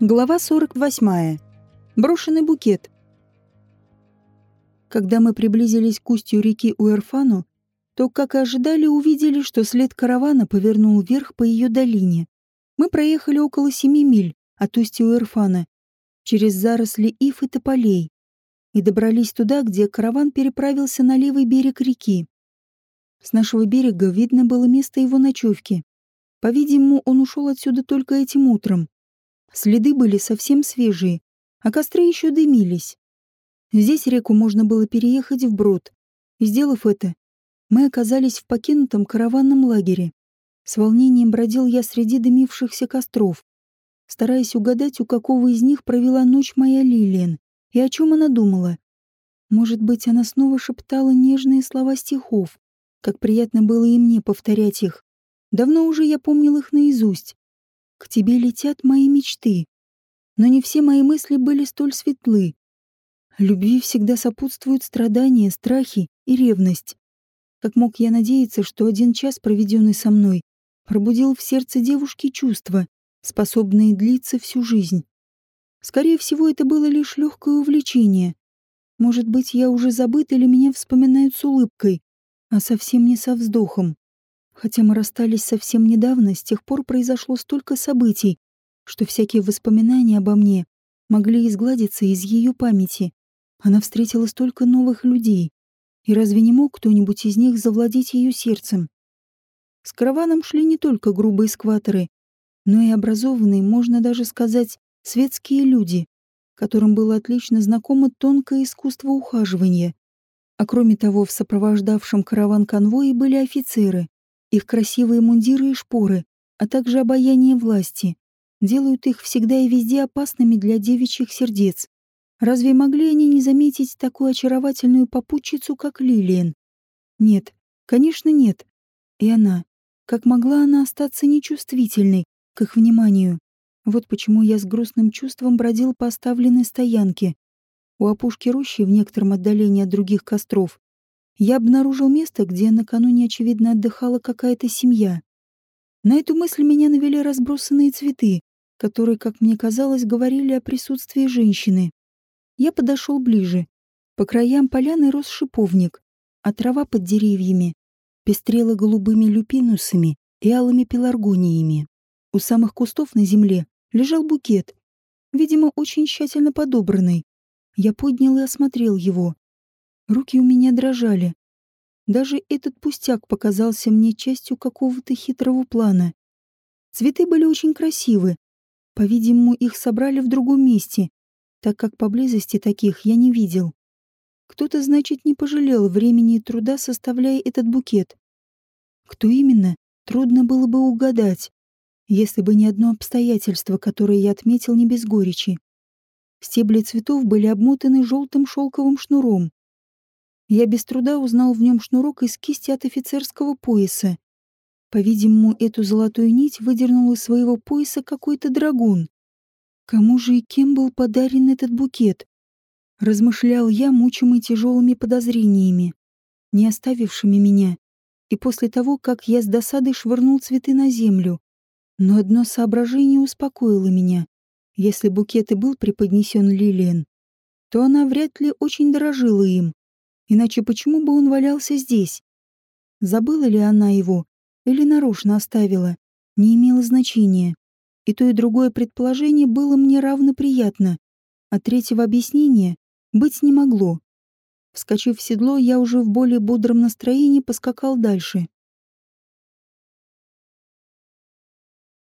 Глава 48. Брошенный букет. Когда мы приблизились к устью реки Уэрфану, то, как и ожидали, увидели, что след каравана повернул вверх по ее долине. Мы проехали около семи миль от устья Уэрфана, через заросли ив и тополей, и добрались туда, где караван переправился на левый берег реки. С нашего берега видно было место его ночевки. По-видимому, он ушел отсюда только этим утром. Следы были совсем свежие, а костры еще дымились. Здесь реку можно было переехать вброд. Сделав это, мы оказались в покинутом караванном лагере. С волнением бродил я среди дымившихся костров, стараясь угадать, у какого из них провела ночь моя Лилиан и о чем она думала. Может быть, она снова шептала нежные слова стихов, как приятно было и мне повторять их. Давно уже я помнил их наизусть. К тебе летят мои мечты. Но не все мои мысли были столь светлы. Любви всегда сопутствуют страдания, страхи и ревность. Как мог я надеяться, что один час, проведенный со мной, пробудил в сердце девушки чувства, способные длиться всю жизнь? Скорее всего, это было лишь легкое увлечение. Может быть, я уже забыт или меня вспоминают с улыбкой, а совсем не со вздохом. Хотя мы расстались совсем недавно, с тех пор произошло столько событий, что всякие воспоминания обо мне могли изгладиться из ее памяти. Она встретила столько новых людей, и разве не мог кто-нибудь из них завладеть ее сердцем? С караваном шли не только грубые скваторы, но и образованные, можно даже сказать, светские люди, которым было отлично знакомо тонкое искусство ухаживания. А кроме того, в сопровождавшем караван конвое были офицеры, их красивые мундиры и шпоры, а также обаяние власти, делают их всегда и везде опасными для девичьих сердец. Разве могли они не заметить такую очаровательную попутчицу, как Лилиан? Нет, конечно, нет. И она. Как могла она остаться нечувствительной к их вниманию? Вот почему я с грустным чувством бродил по оставленной стоянке. У опушки рощи в некотором отдалении от других костров я обнаружил место, где накануне, очевидно, отдыхала какая-то семья. На эту мысль меня навели разбросанные цветы, которые, как мне казалось, говорили о присутствии женщины. Я подошел ближе. По краям поляны рос шиповник, а трава под деревьями пестрела голубыми люпинусами и алыми пеларгониями. У самых кустов на земле лежал букет, видимо, очень тщательно подобранный. Я поднял и осмотрел его. Руки у меня дрожали. Даже этот пустяк показался мне частью какого-то хитрого плана. Цветы были очень красивы. По-видимому, их собрали в другом месте, так как поблизости таких я не видел. Кто-то, значит, не пожалел времени и труда, составляя этот букет. Кто именно, трудно было бы угадать, если бы не одно обстоятельство, которое я отметил не без горечи. Стебли цветов были обмотаны желтым шелковым шнуром. Я без труда узнал в нем шнурок из кисти от офицерского пояса. По-видимому, эту золотую нить выдернул из своего пояса какой-то драгун. Кому же и кем был подарен этот букет? Размышлял я, мучимый тяжелыми подозрениями, не оставившими меня. И после того, как я с досадой швырнул цветы на землю. Но одно соображение успокоило меня. Если букет и был преподнесен Лилиан, то она вряд ли очень дорожила им. Иначе почему бы он валялся здесь? Забыла ли она его или нарочно оставила, не имело значения. И то и другое предположение было мне равно приятно, а третьего объяснения быть не могло. Вскочив в седло, я уже в более бодром настроении поскакал дальше.